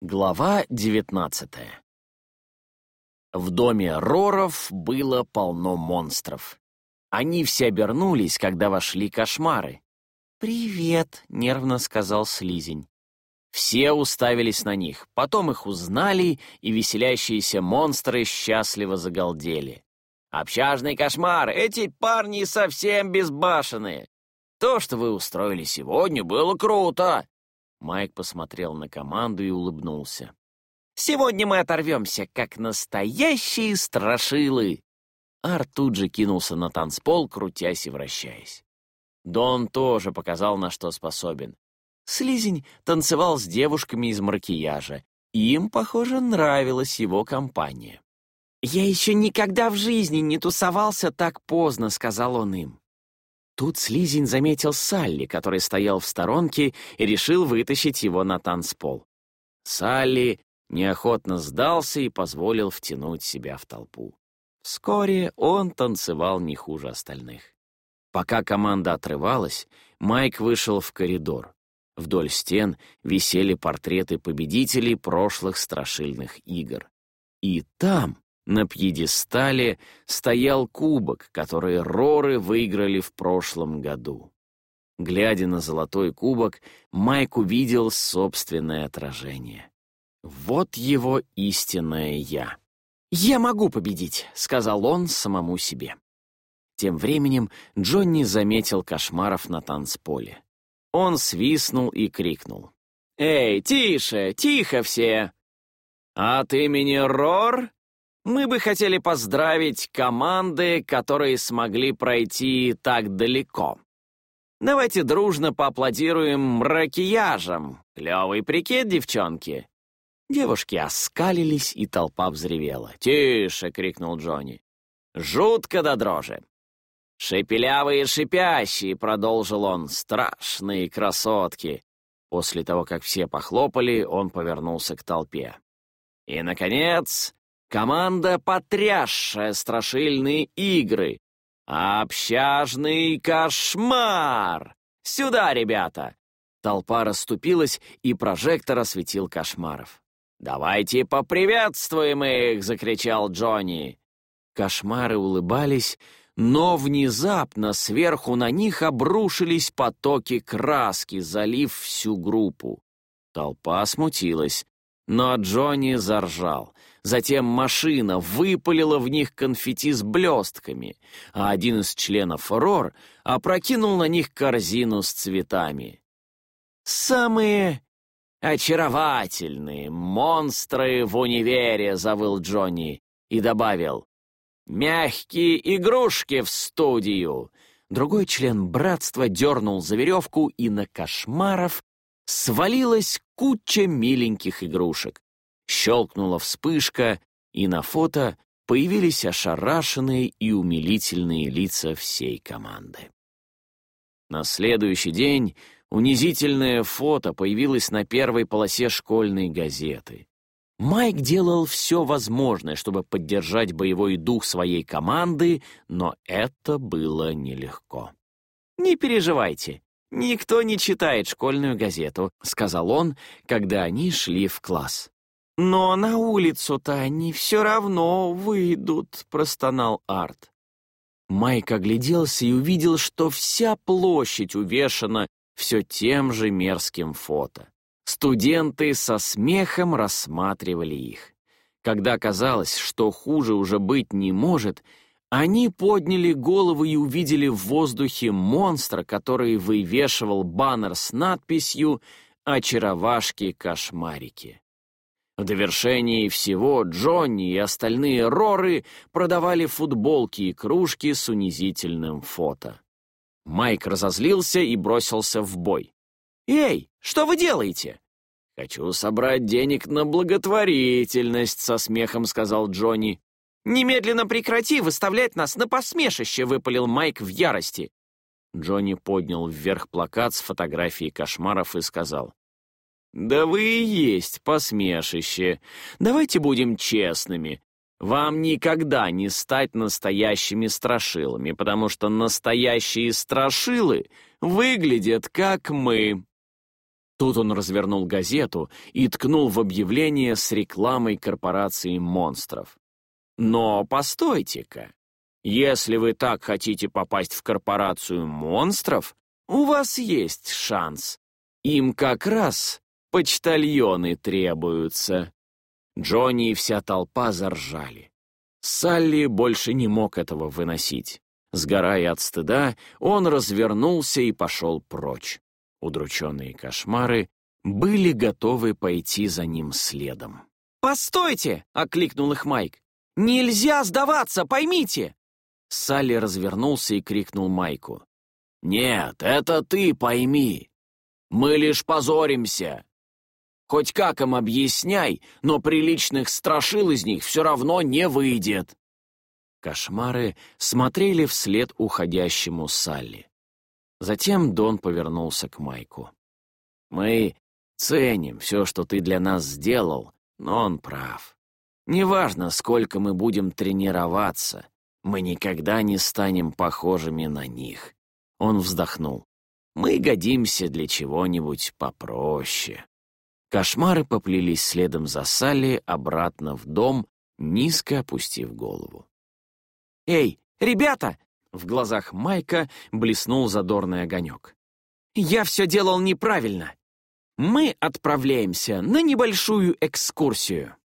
Глава девятнадцатая В доме Роров было полно монстров. Они все обернулись, когда вошли кошмары. «Привет», — нервно сказал Слизень. Все уставились на них, потом их узнали, и веселящиеся монстры счастливо загалдели. «Общажный кошмар! Эти парни совсем безбашенные! То, что вы устроили сегодня, было круто! Майк посмотрел на команду и улыбнулся. «Сегодня мы оторвемся, как настоящие страшилы!» Ар тут же кинулся на танцпол, крутясь и вращаясь. Дон тоже показал, на что способен. Слизень танцевал с девушками из макияжа, им, похоже, нравилась его компания. «Я еще никогда в жизни не тусовался так поздно», — сказал он им. Тут Слизень заметил Салли, который стоял в сторонке и решил вытащить его на танцпол. Салли неохотно сдался и позволил втянуть себя в толпу. Вскоре он танцевал не хуже остальных. Пока команда отрывалась, Майк вышел в коридор. Вдоль стен висели портреты победителей прошлых страшильных игр. И там на пьедестале стоял кубок, который Роры выиграли в прошлом году. Глядя на золотой кубок, Майк увидел собственное отражение. Вот его истинное «я». «Я могу победить», — сказал он самому себе. Тем временем Джонни заметил кошмаров на танцполе. Он свистнул и крикнул. «Эй, тише, тихо все!» «От имени Рор мы бы хотели поздравить команды, которые смогли пройти так далеко. Давайте дружно поаплодируем макияжам. Клевый прикид, девчонки. Девушки оскалились, и толпа взревела. «Тише!» — крикнул Джонни. «Жутко до дрожи!» «Шепелявые шипящие!» — продолжил он. «Страшные красотки!» После того, как все похлопали, он повернулся к толпе. «И, наконец, Команда, потрясшая страшильные игры. Общажный кошмар! Сюда, ребята!» Толпа расступилась, и прожектор осветил кошмаров. «Давайте поприветствуем их!» — закричал Джонни. Кошмары улыбались, но внезапно сверху на них обрушились потоки краски, залив всю группу. Толпа смутилась, но Джонни заржал. Затем машина выпалила в них конфетти с блестками, а один из членов РОР опрокинул на них корзину с цветами. «Самые очаровательные монстры в универе», — завыл Джонни и добавил. «Мягкие игрушки в студию». Другой член братства дернул за веревку, и на кошмаров свалилась куча миленьких игрушек. Щелкнула вспышка, и на фото появились ошарашенные и умилительные лица всей команды. На следующий день унизительное фото появилось на первой полосе школьной газеты. Майк делал все возможное, чтобы поддержать боевой дух своей команды, но это было нелегко. «Не переживайте, никто не читает школьную газету», — сказал он, когда они шли в класс. «Но на улицу-то они все равно выйдут», — простонал Арт. Майк огляделся и увидел, что вся площадь увешана все тем же мерзким фото. Студенты со смехом рассматривали их. Когда казалось, что хуже уже быть не может, они подняли головы и увидели в воздухе монстра, который вывешивал баннер с надписью «Очаровашки-кошмарики». В довершении всего Джонни и остальные Роры продавали футболки и кружки с унизительным фото. Майк разозлился и бросился в бой. «Эй, что вы делаете?» «Хочу собрать денег на благотворительность», — со смехом сказал Джонни. «Немедленно прекрати выставлять нас на посмешище», — выпалил Майк в ярости. Джонни поднял вверх плакат с фотографией кошмаров и сказал. «Да вы и есть посмешище. Давайте будем честными. Вам никогда не стать настоящими страшилами, потому что настоящие страшилы выглядят как мы». Тут он развернул газету и ткнул в объявление с рекламой корпорации монстров. Но постойте-ка, если вы так хотите попасть в корпорацию монстров, у вас есть шанс. Им как раз почтальоны требуются. Джонни и вся толпа заржали. Салли больше не мог этого выносить. Сгорая от стыда, он развернулся и пошел прочь. Удрученные кошмары были готовы пойти за ним следом. «Постойте!» — окликнул их Майк. «Нельзя сдаваться, поймите!» Салли развернулся и крикнул Майку. «Нет, это ты пойми. Мы лишь позоримся. Хоть как им объясняй, но приличных страшил из них все равно не выйдет». Кошмары смотрели вслед уходящему Салли. Затем Дон повернулся к Майку. «Мы ценим все, что ты для нас сделал, но он прав. Неважно, сколько мы будем тренироваться, мы никогда не станем похожими на них». Он вздохнул. «Мы годимся для чего-нибудь попроще». Кошмары поплелись следом за Салли обратно в дом, низко опустив голову. «Эй, ребята!» В глазах Майка блеснул задорный огонек. «Я все делал неправильно. Мы отправляемся на небольшую экскурсию».